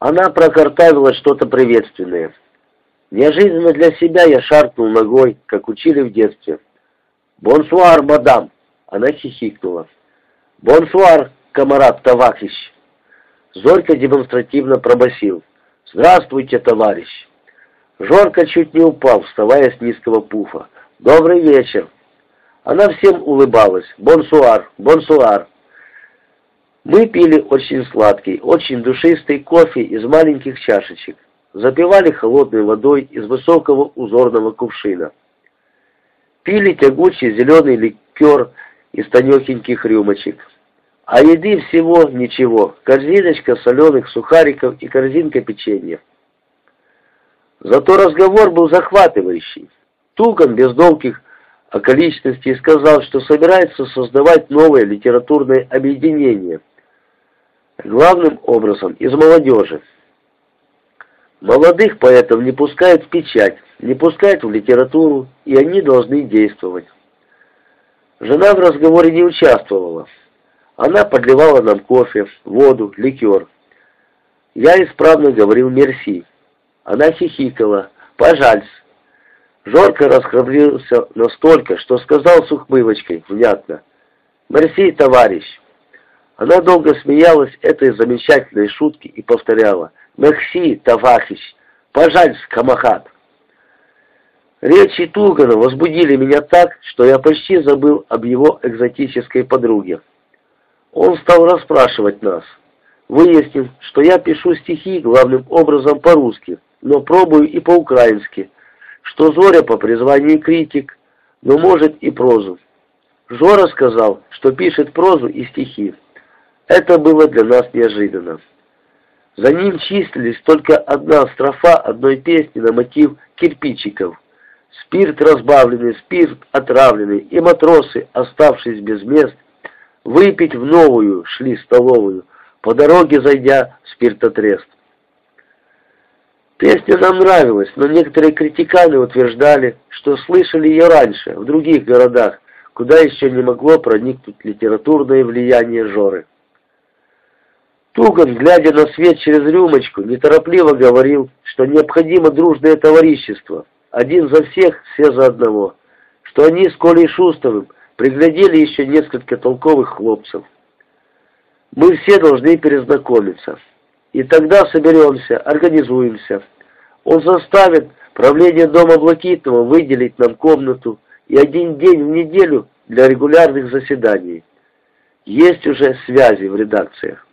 Она прокартавила что-то приветственное. Неожиданно для себя я шаркнул ногой, как учили в детстве. «Бонсуар, мадам!» Она хихикнула. «Бонсуар, камарат Тавакищ!» Зорька демонстративно пробасил. «Здравствуйте, товарищ!» Жорка чуть не упал, вставая с низкого пуфа. «Добрый вечер!» Она всем улыбалась. «Бонсуар! Бонсуар!» Мы пили очень сладкий, очень душистый кофе из маленьких чашечек. Запивали холодной водой из высокого узорного кувшина. Пили тягучий зеленый ликер из тонехеньких рюмочек. А еды всего ничего. Корзиночка соленых сухариков и корзинка печенья. Зато разговор был захватывающий. Туган без долгих околичностей сказал, что собирается создавать новое литературное объединение – главным образом из молодежи. Молодых поэтов не пускают в печать, не пускают в литературу, и они должны действовать. Жена в разговоре не участвовала. Она подливала нам кофе, воду, ликер. Я исправно говорил «мерси». Она хихикала «пожальс». Жорко расхрабрился настолько, что сказал с ухмылочкой внятно «мерси, товарищ». Она долго смеялась этой замечательной шутки и повторяла «Мехси, Тавахич! Пожаль, Камахат!» Речи Тугана возбудили меня так, что я почти забыл об его экзотической подруге. Он стал расспрашивать нас. Выяснил, что я пишу стихи главным образом по-русски, но пробую и по-украински, что Зоря по призванию критик, но может и прозу. Жора сказал, что пишет прозу и стихи. Это было для нас неожиданно. За ним числились только одна строфа одной песни на мотив кирпичиков. Спирт разбавленный, спирт отравленный, и матросы, оставшись без мест, выпить в новую шли столовую, по дороге зайдя в спиртотрест. Песня нам нравилась, но некоторые критиканы утверждали, что слышали ее раньше, в других городах, куда еще не могло проникнуть литературное влияние Жоры. Туган, глядя на свет через рюмочку, неторопливо говорил, что необходимо дружное товарищество, один за всех, все за одного, что они с Колей Шустовым приглядели еще несколько толковых хлопцев. Мы все должны перезнакомиться. И тогда соберемся, организуемся. Он заставит правление дома Блакитного выделить нам комнату и один день в неделю для регулярных заседаний. Есть уже связи в редакциях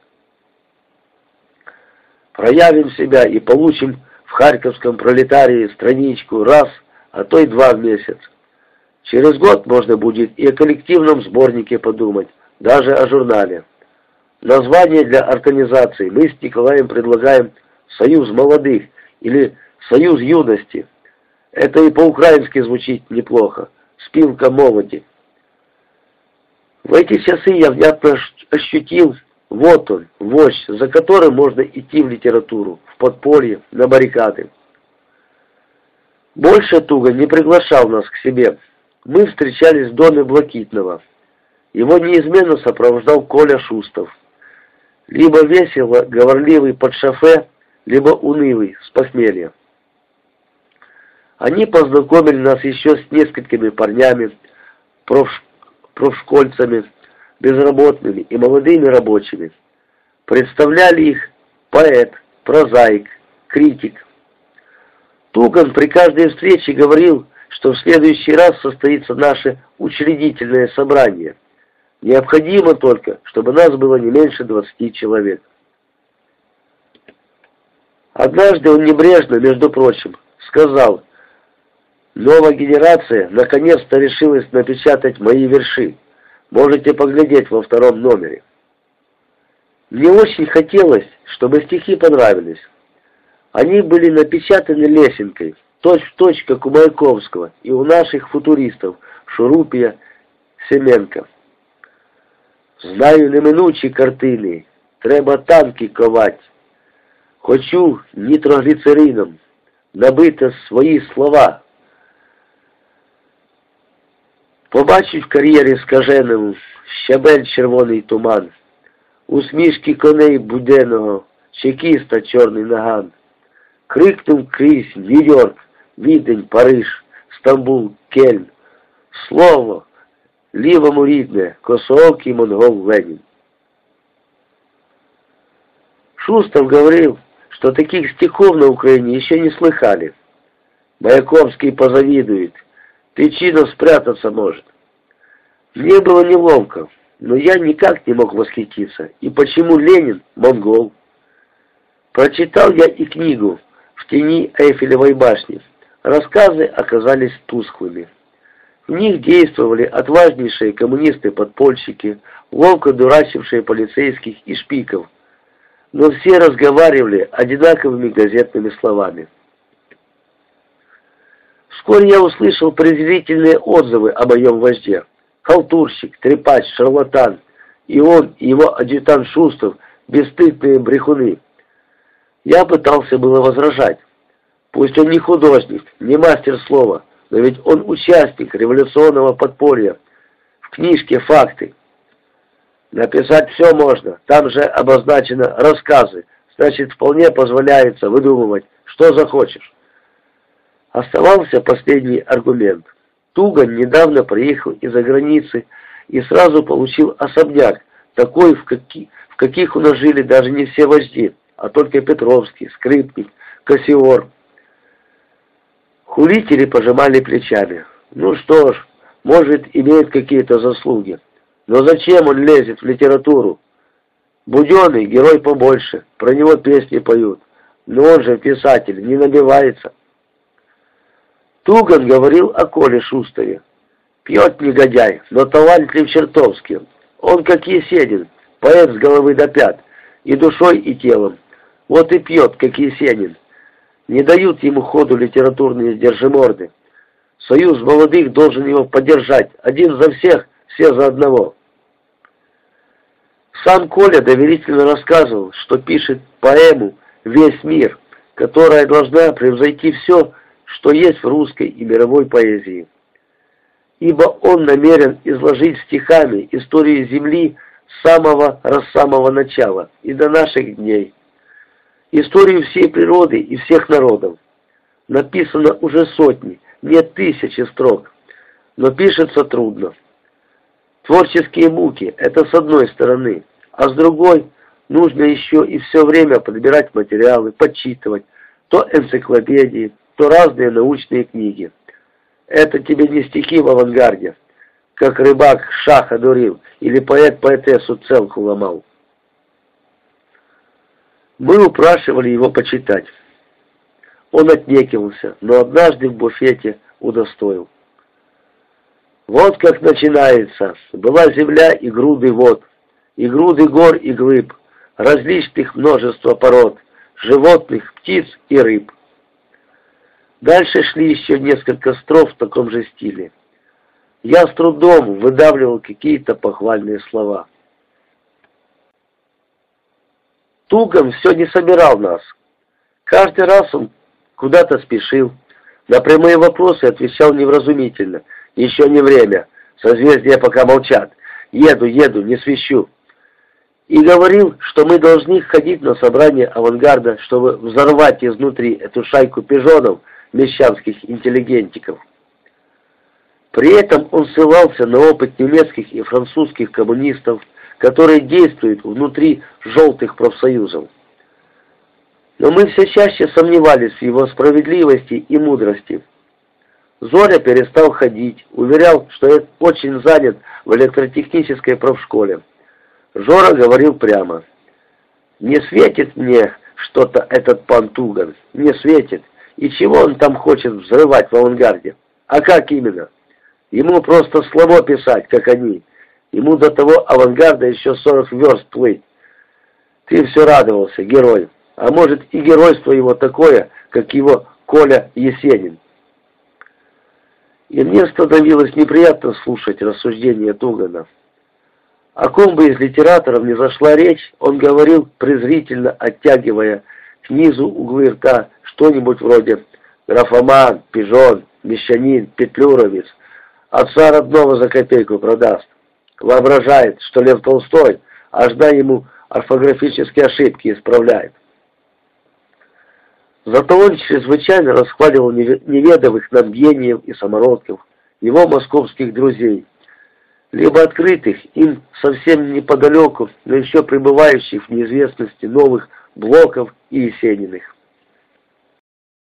проявим себя и получим в харьковском пролетарии страничку раз, а то и два в месяц. Через год можно будет и о коллективном сборнике подумать, даже о журнале. Название для организации мы с Николаем предлагаем «Союз молодых» или «Союз юности». Это и по-украински звучит неплохо. «Спилка молоди». В эти часы я внятно ощутил, вот он, вождь, за которым можно идти в литературу, в подполье, на баррикады. Больше Туга не приглашал нас к себе. Мы встречались в доме Блакитного. Его неизменно сопровождал Коля Шустов. Либо весело, говорливый под шофе, либо унылый, с похмелья. Они познакомили нас еще с несколькими парнями, профшкольцами, безработными и молодыми рабочими. Представляли их поэт, прозаик, критик. Туган при каждой встрече говорил, что в следующий раз состоится наше учредительное собрание. Необходимо только, чтобы нас было не меньше 20 человек. Однажды он небрежно, между прочим, сказал, «Новая генерация наконец-то решилась напечатать мои верши. Можете поглядеть во втором номере. Мне очень хотелось, чтобы стихи понравились. Они были напечатаны лесенкой, точь-в-точь, как у Маяковского и у наших футуристов Шурупия, Семенко. Знаю неминучі картини, треба танки ковать. Хочу нітрогліцерином набити свої слова. Побачить в кар'єрі скаженому щабель червоний туман, усмішки коней буденного, чекиста черный наган. Крикнув крізь Нью-Йорк, Відень, Париж, Стамбул, Кельн. Слово лівому рідне, косоокий монгол Ленин. Шустов говорил, что таких стихов на Украине еще не слыхали. Маяковский позавидует, Печинов спрятаться может. Мне было неловко, но я никак не мог восхититься. И почему Ленин — монгол? Прочитал я и книгу «В тени Эйфелевой башни». Рассказы оказались тусклыми. В них действовали отважнейшие коммунисты-подпольщики, ловко дурачившие полицейских и шпиков, но все разговаривали одинаковыми газетными словами. Вскоре я услышал презрительные отзывы о моем вожде. Халтурщик, трепач, шарлатан. И он, и его адъютант Шустов, бесстыдные брехуны. Я пытался было возражать. Пусть он не художник, не мастер слова, но ведь он участник революционного подполья. В книжке факты. Написать все можно, там же обозначено рассказы, значит вполне позволяется выдумывать, что захочешь. Оставался последний аргумент. Туган недавно приехал из-за границы и сразу получил особняк, такой, в, каких, в каких у нас жили даже не все вожди, а только Петровский, Скрипник, Кассиор. Хулители пожимали плечами. Ну что ж, может, имеет какие-то заслуги. Но зачем он лезет в литературу? Буденный герой побольше, про него песни поют. Но он же писатель, не набивается. Туган говорил о Коле Шустове. Пьет негодяй, но талантлив чертовски. Он как Есенин, поэт с головы до пят, и душой, и телом. Вот и пьет, как Есенин. Не дают ему ходу литературные сдержиморды. Союз молодых должен его поддержать, один за всех, все за одного. Сам Коля доверительно рассказывал, что пишет поэму «Весь мир», которая должна превзойти все, что есть в русской и мировой поэзии. Ибо он намерен изложить стихами историю Земли с самого самого начала и до наших дней. Историю всей природы и всех народов. Написано уже сотни, нет тысячи строк, но пишется трудно. Творческие муки – это с одной стороны, а с другой нужно еще и все время подбирать материалы, подсчитывать, то энциклопедии, то разные научные книги. Это тебе не стихи в авангарде, как рыбак шаха дурил или поэт поэтессу целку ломал. Мы упрашивали его почитать. Он отнекивался, но однажды в буфете удостоил. Вот как начинается. Была земля и груды вод, и груды гор и глыб, различных множество пород, животных, птиц и рыб. Дальше шли еще несколько строф в таком же стиле. Я с трудом выдавливал какие-то похвальные слова. Туган все не собирал нас. Каждый раз он куда-то спешил. На прямые вопросы отвечал невразумительно. Еще не время. Созвездия пока молчат. Еду, еду, не свищу. И говорил, что мы должны ходить на собрание авангарда, чтобы взорвать изнутри эту шайку пижонов, мещанских интеллигентиков. При этом он ссылался на опыт немецких и французских коммунистов, которые действуют внутри желтых профсоюзов. Но мы все чаще сомневались в его справедливости и мудрости. Зоря перестал ходить, уверял, что очень занят в электротехнической профшколе. Жора говорил прямо. «Не светит мне что-то этот пан Туган, не светит. И чего он там хочет взрывать в авангарде? А как именно? Ему просто слабо писать, как они. Ему до того авангарда еще 40 верст плыть. Ты все радовался, герой. А может и геройство его такое, как его Коля Есенин. И мне становилось неприятно слушать рассуждения Тугана. О ком бы из литераторов не зашла речь, он говорил, презрительно оттягивая к низу углы рта, что-нибудь вроде «графоман», «пижон», «мещанин», «петлюровец», отца родного за копейку продаст. Воображает, что Лев Толстой, аж да ему орфографические ошибки исправляет. Зато он чрезвычайно расхваливал неведовых нам гениев и самородков, его московских друзей, либо открытых им совсем неподалеку, но еще пребывающих в неизвестности новых Блоков и Есениных.